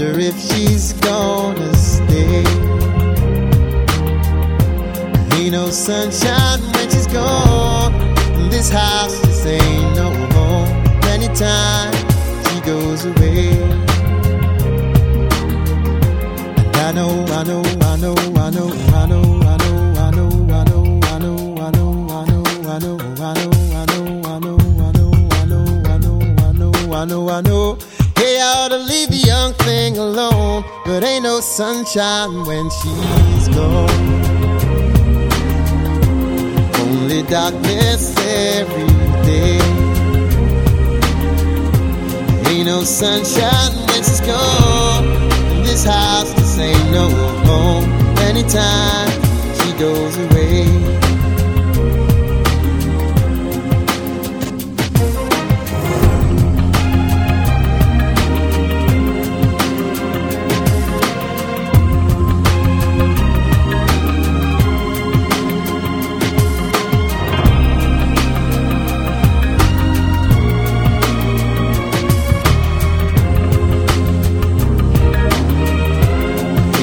wonder if she's gonna stay. Ain't no sunshine when she's gone. This house just ain't no home. Anytime she goes away. And I know, I know, I know, I know, I know, I know. I know, I know. Ought to leave the young thing alone, but ain't no sunshine when she's gone. Only darkness every day. Ain't no sunshine when she's gone. And this house just ain't no home anytime.